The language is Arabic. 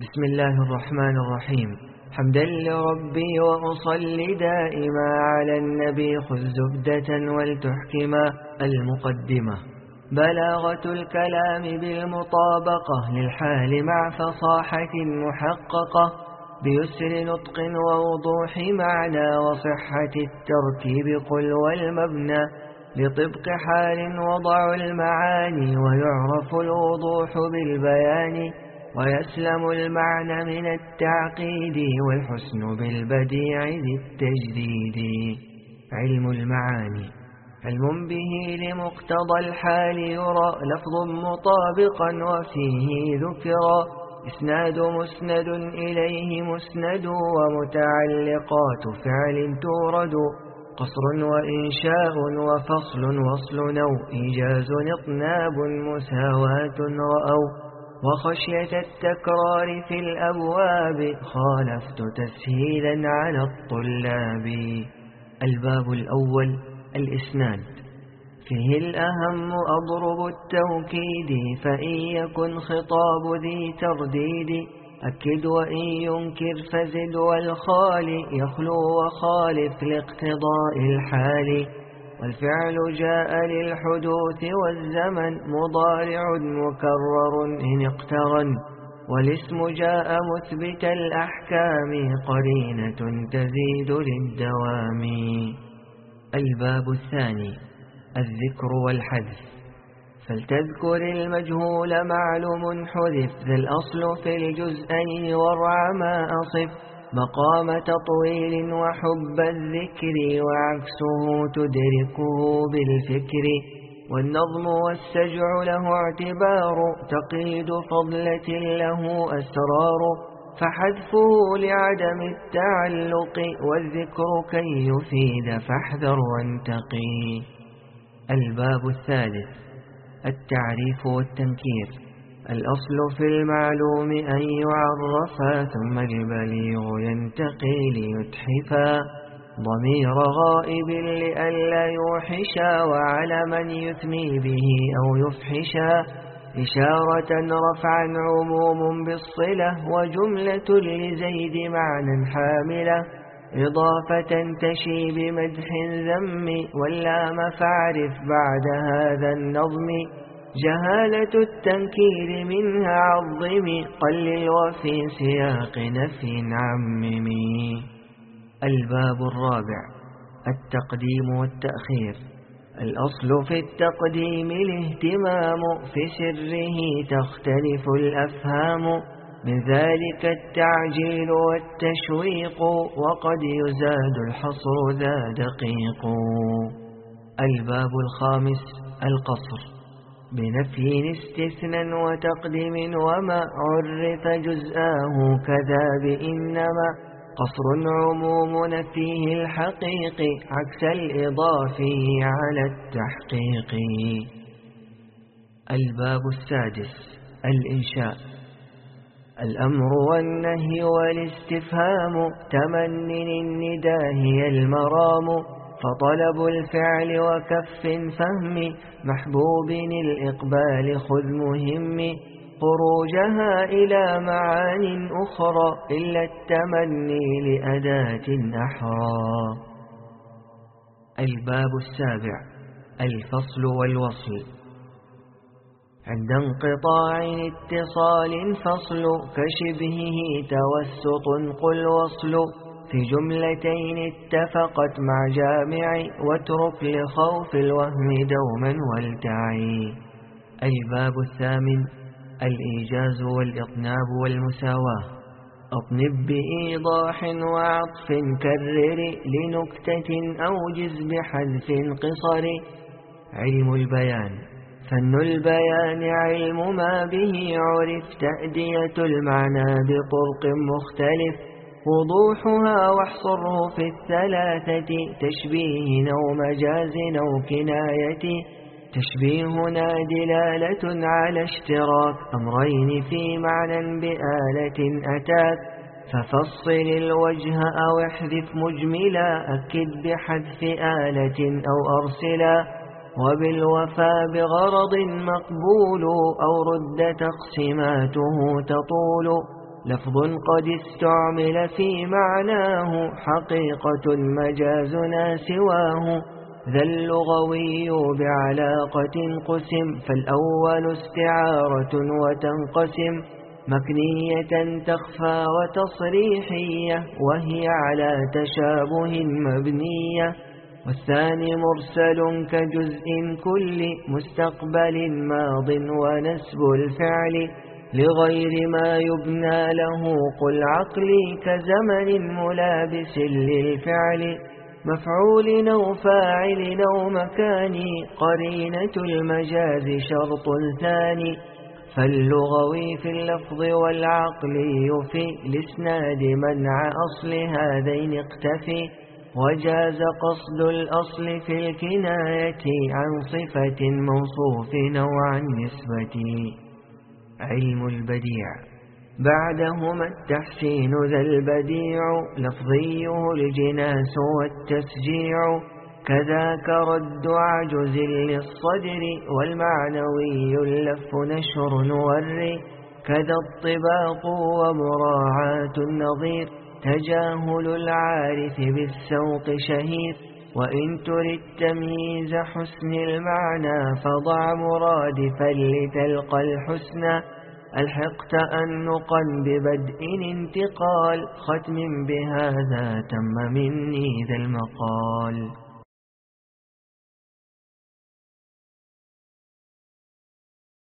بسم الله الرحمن الرحيم. حمدا لربي وأصلي دائما على النبي خذ زبدة ولتحكما المقدمة. بلاغة الكلام بالمطابقة للحال مع فصاحة محققة. بيسر نطق ووضوح معنى وصحة التركيب قل والمبنى. لطبق حال وضع المعاني ويعرف الوضوح بالبيان. ويسلم المعنى من التعقيد والحسن بالبديع ذي التجديد. علم المعاني علم به لمقتضى الحال يرى لفظ مطابقا وفيه ذكرا إسناد مسند إليه مسند ومتعلقات فعل تورد. قصر وإنشاء وفصل وصل نو إيجاز إطناب مساواة رأوا وخشية التكرار في الأبواب. خالفت تسهيلا على الطلاب. الباب الأول الإسناد. فيه الأهم أضرب التوكيد فإن يكن خطاب ذي ترديد أكد وإن ينكر فزد والخال. يخلو وخالف لاقتضاء الحال. والفعل جاء للحدوث والزمن مضارع مكرر إن اقترن والاسم جاء مثبت الأحكام قرينة تزيد للدوام. الباب الثاني الذكر والحذف فلتذكر المجهول معلوم حذف ذا الأصل في الجزئين ورع ما أصف. مقام تطويل وحب الذكر وعكسه تدركه بالفكر والنظم والسجع له اعتبار تقييد فضلة له أسرار فحذفه لعدم التعلق والذكر كي يفيد فاحذر وانتقي. الباب الثالث التعريف والتنكير. الأصل في المعلوم أن يعرفا ثم البليغ ينتقي ليتحفا ضمير غائب لئلا يوحشا وعلى من يثني به أو يفحشا إشارة رفعا عموم بالصلة وجملة لزيد معنى حاملة. إضافة تشي بمدح ذم واللام فاعرف بعد هذا النظم. جهالة التنكير منها عظمي قلل وفي سياق نفي عممي الباب الرابع التقديم والتأخير. الأصل في التقديم الاهتمام في سره تختلف الأفهام. من ذلك التعجيل والتشويق وقد يزاد الحصر ذا دقيق. الباب الخامس القصر. بنفي استثنى وتقديم وما عرف جزآه كذا بإنما قصر عموم نفيه الحقيق عكس الإضافي على التحقيق. الباب السادس الإنشاء. الأمر والنهي والاستفهام تمنن النداء هي المرام. فطلب الفعل وكف فهم محبوب الإقبال خذ مهم خروجها إلى معان أخرى إلا التمني لأداة أحرى. الباب السابع الفصل والوصل. عند انقطاع اتصال فصل كشبهه توسط قل وصل. في جملتين اتفقت مع جامع واترك لخوف الوهم دوما والتعي الباب الثامن الإيجاز والإطناب والمساواة. أطنب بإيضاح وعطف كرر لنكتة أوجز بحذف قصر. علم البيان. فن البيان علم ما به عرف تأدية المعنى بطرق مختلف. وضوحها واحصره في الثلاثة تشبيه أو مجاز أو كناية تشبيهنا دلالة على اشتراك أمرين في معنى بآلة أتاك. ففصل الوجه أو احذف مجملا أكد بحذف آلة أو أرسلا. وبالوفى بغرض مقبول أو رد تقسيماته تطول. لفظ قد استعمل في معناه حقيقة مجازنا سواه. ذا اللغوي بعلاقة قسم فالأول استعارة وتنقسم. مكنية تخفى وتصريحية وهي على تشابه مبنية. والثاني مرسل كجزء كل مستقبل ماض ونسب الفعل. لغير ما يبنى له. قل عقلي كزمن ملابس للفعل مفعول أو فاعل أو مكان قرينة المجاز شرط ثاني. فاللغوي في اللفظ والعقلي في الاسناد منع أصل هذين اقتفي. وجاز قصد الأصل في الكناية عن صفة موصوف أو عن نسبة علم البديع. بعدهما التحسين ذا البديع لفظيه الجناس والتسجيع. كذاك رد عجز للصدر والمعنوي اللف نشر نوري. كذا الطباق ومراعاة النظير تجاهل العارف بالسوق شهير. وإن تريد تمييز حسن المعنى فضع مرادفا لتلقى الحسنى ألحق تأنقا ببدء انتقال ختم بهذا تم مني ذا المقال.